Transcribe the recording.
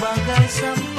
bagai sambung